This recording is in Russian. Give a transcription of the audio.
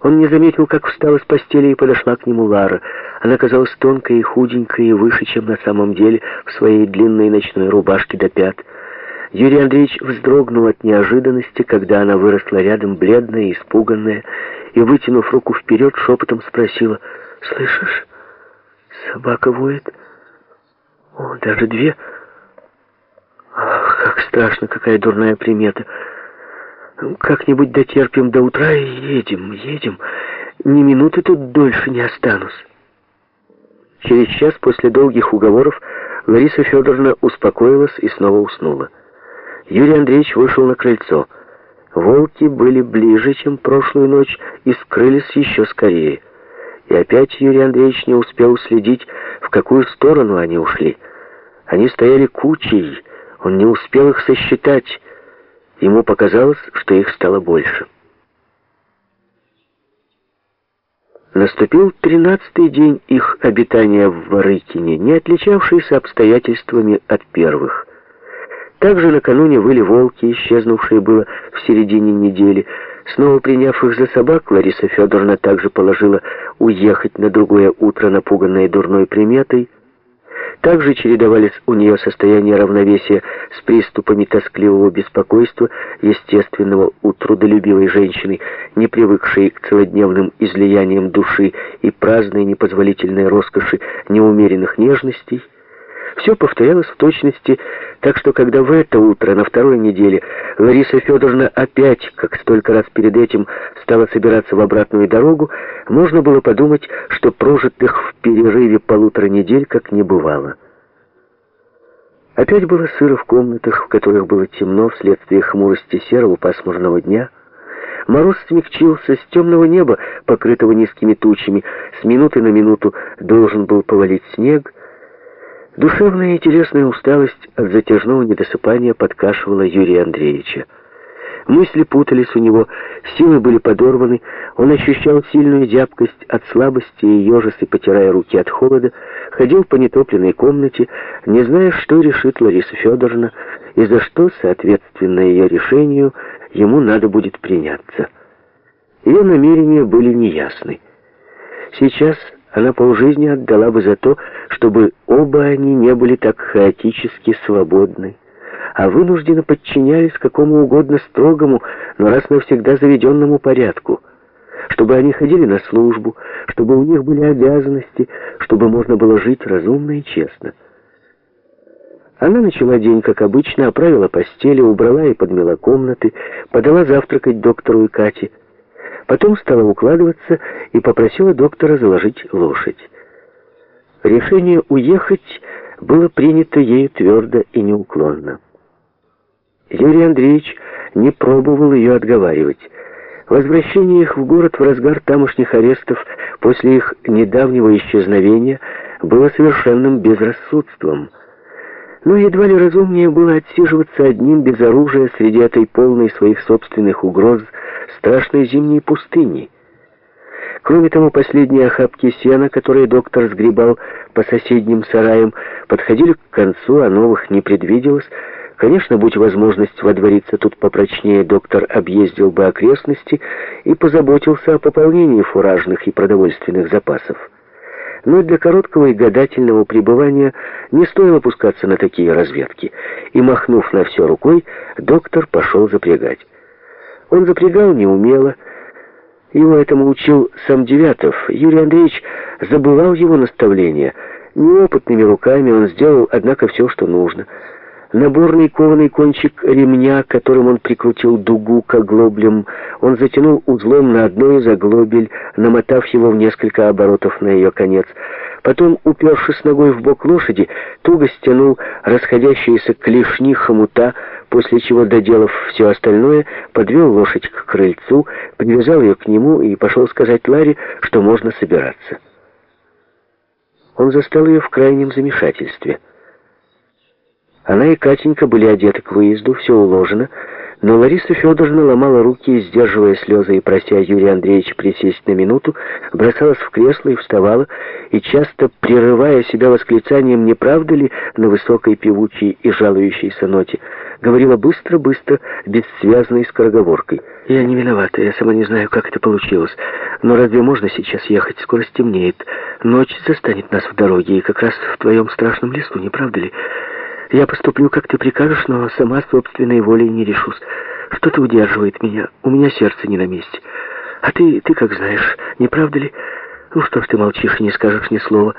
Он не заметил, как встала с постели и подошла к нему Лара. Она казалась тонкой и худенькой, и выше, чем на самом деле, в своей длинной ночной рубашке до пят. Юрий Андреевич вздрогнул от неожиданности, когда она выросла рядом, бледная и испуганная, и, вытянув руку вперед, шепотом спросила, «Слышишь, собака воет? О, даже две. Ах, как страшно, какая дурная примета!» Как-нибудь дотерпим до утра и едем, едем. Ни минуты тут дольше не останусь. Через час после долгих уговоров Лариса Федоровна успокоилась и снова уснула. Юрий Андреевич вышел на крыльцо. Волки были ближе, чем прошлую ночь, и скрылись еще скорее. И опять Юрий Андреевич не успел следить, в какую сторону они ушли. Они стояли кучей, он не успел их сосчитать. Ему показалось, что их стало больше. Наступил тринадцатый день их обитания в Ворыкине, не отличавшийся обстоятельствами от первых. Также накануне выли волки, исчезнувшие было в середине недели. Снова приняв их за собак, Лариса Федоровна также положила уехать на другое утро, напуганной дурной приметой, также чередовались у нее состояние равновесия с приступами тоскливого беспокойства, естественного у трудолюбивой женщины, не привыкшей к целодневным излияниям души и праздной непозволительной роскоши неумеренных нежностей, все повторялось в точности, так что когда в это утро, на второй неделе, Лариса Федоровна опять, как столько раз перед этим, стала собираться в обратную дорогу, можно было подумать, что прожитых в перерыве полутора недель как не бывало. Опять было сыро в комнатах, в которых было темно вследствие хмурости серого пасмурного дня. Мороз смягчился с темного неба, покрытого низкими тучами. С минуты на минуту должен был повалить снег, Душевная и телесная усталость от затяжного недосыпания подкашивала Юрия Андреевича. Мысли путались у него, силы были подорваны, он ощущал сильную зябкость от слабости и ежесы, потирая руки от холода, ходил по нетопленной комнате, не зная, что решит Лариса Федоровна и за что, соответственно ее решению, ему надо будет приняться. Ее намерения были неясны. Сейчас она полжизни отдала бы за то, чтобы оба они не были так хаотически свободны, а вынужденно подчинялись какому угодно строгому, но раз навсегда заведенному порядку, чтобы они ходили на службу, чтобы у них были обязанности, чтобы можно было жить разумно и честно. Она начала день, как обычно, оправила постели, убрала и подмела комнаты, подала завтракать доктору и Кате, Потом стала укладываться и попросила доктора заложить лошадь. Решение уехать было принято ею твердо и неуклонно. Юрий Андреевич не пробовал ее отговаривать. Возвращение их в город в разгар тамошних арестов после их недавнего исчезновения было совершенным безрассудством. Но едва ли разумнее было отсиживаться одним без оружия среди этой полной своих собственных угроз страшной зимней пустыни. Кроме того, последние охапки сена, которые доктор сгребал по соседним сараям, подходили к концу, а новых не предвиделось. Конечно, будь возможность водвориться тут попрочнее, доктор объездил бы окрестности и позаботился о пополнении фуражных и продовольственных запасов. Но для короткого и гадательного пребывания не стоило пускаться на такие разведки, и, махнув на все рукой, доктор пошел запрягать. Он запрягал неумело. Его этому учил сам Девятов. Юрий Андреевич забывал его наставления. Неопытными руками он сделал, однако, все, что нужно. Наборный кованый кончик ремня, которым он прикрутил дугу к оглоблям, он затянул узлом на одной из оглобель, намотав его в несколько оборотов на ее конец. Потом, упершись ногой в бок лошади, туго стянул расходящиеся клешни хомута, после чего, доделав все остальное, подвел лошадь к крыльцу, привязал ее к нему и пошел сказать Ларе, что можно собираться. Он застал ее в крайнем замешательстве. Она и Катенька были одеты к выезду, все уложено, но Лариса Федоровна ломала руки, сдерживая слезы и прося Юрия Андреевича присесть на минуту, бросалась в кресло и вставала, и часто, прерывая себя восклицанием «не правда ли» на высокой певучей и жалующейся ноте, говорила быстро-быстро, бессвязной скороговоркой. «Я не виновата, я сама не знаю, как это получилось. Но разве можно сейчас ехать? Скоро стемнеет. Ночь застанет нас в дороге, и как раз в твоем страшном лесу, не правда ли? Я поступлю, как ты прикажешь, но сама собственной волей не решусь. Что-то удерживает меня. У меня сердце не на месте. А ты, ты как знаешь, не правда ли? Ну что ж ты молчишь и не скажешь ни слова?»